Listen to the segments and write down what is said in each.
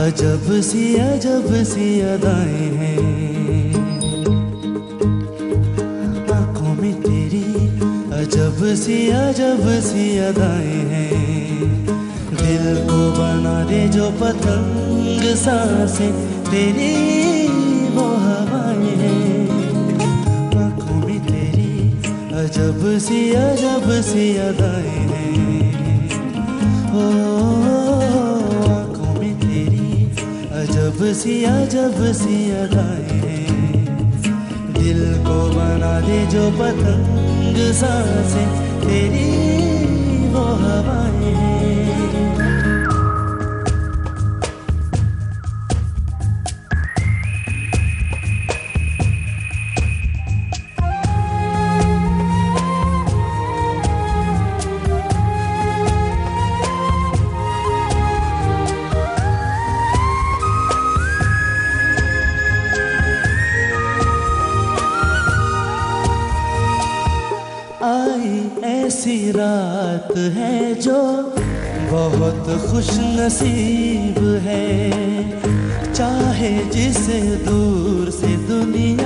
अजब सी अजब सी अदाएँ हैं। आँखों में तेरी अजब सी अजब सी अदाएँ हैं। दिल को बना दे जो पतंग साँसें, तेरी वो हवाएँ हैं। आँखों में तेरी अजब सी अजब सी अदाएँ हैं। ओ अजब जब सिया गाए। दिल को बना दे जो पतंग साँसें तेरी वो हवाएँ। ऐसी रात है जो बहुत खुश नसीब है। चाहे जिसे दूर से दुनिया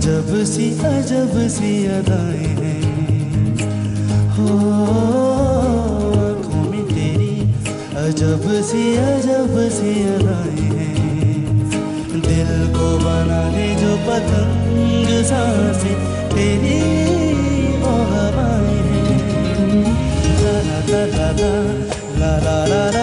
अजब सी अजब सी अदाएँ हैं। हो आँखों में तेरी, अजब सी अजब सी अदाएँ हैं। दिल को बना जो पतंग साँसें, तेरी ओ हवाएँ हैं। ला ला ला ला ला ला ला